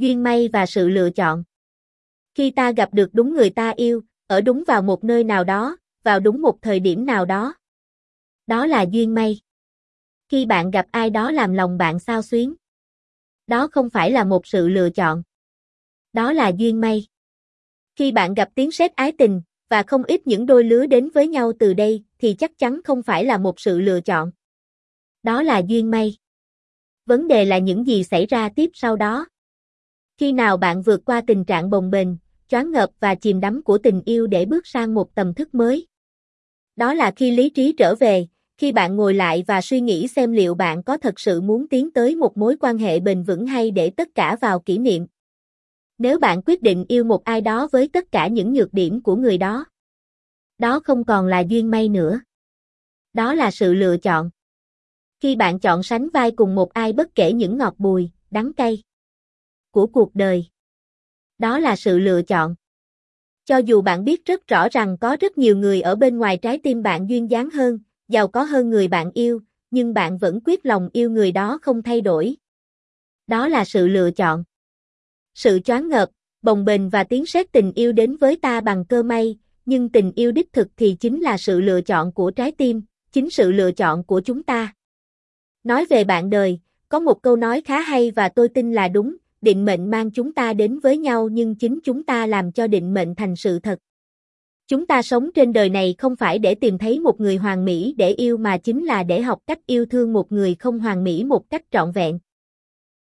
Duyên may và sự lựa chọn. Khi ta gặp được đúng người ta yêu, ở đúng vào một nơi nào đó, vào đúng một thời điểm nào đó. Đó là duyên may. Khi bạn gặp ai đó làm lòng bạn sao xuyến. Đó không phải là một sự lựa chọn. Đó là duyên may. Khi bạn gặp tiếng sét ái tình, và không ít những đôi lứa đến với nhau từ đây, thì chắc chắn không phải là một sự lựa chọn. Đó là duyên may. Vấn đề là những gì xảy ra tiếp sau đó. Khi nào bạn vượt qua tình trạng bồng bềnh, choáng ngợp và chìm đắm của tình yêu để bước sang một tầm thức mới. Đó là khi lý trí trở về, khi bạn ngồi lại và suy nghĩ xem liệu bạn có thật sự muốn tiến tới một mối quan hệ bền vững hay để tất cả vào kỷ niệm. Nếu bạn quyết định yêu một ai đó với tất cả những nhược điểm của người đó, đó không còn là duyên may nữa. Đó là sự lựa chọn. Khi bạn chọn sánh vai cùng một ai bất kể những ngọt bùi, đắng cay của cuộc đời. Đó là sự lựa chọn. Cho dù bạn biết rất rõ rằng có rất nhiều người ở bên ngoài trái tim bạn duyên dáng hơn, giàu có hơn người bạn yêu, nhưng bạn vẫn quyết lòng yêu người đó không thay đổi. Đó là sự lựa chọn. Sự choáng ngợp, bồng bềnh và tiếng sét tình yêu đến với ta bằng cơ may, nhưng tình yêu đích thực thì chính là sự lựa chọn của trái tim, chính sự lựa chọn của chúng ta. Nói về bạn đời, có một câu nói khá hay và tôi tin là đúng, định mệnh mang chúng ta đến với nhau nhưng chính chúng ta làm cho định mệnh thành sự thật. Chúng ta sống trên đời này không phải để tìm thấy một người hoàn mỹ để yêu mà chính là để học cách yêu thương một người không hoàn mỹ một cách trọn vẹn.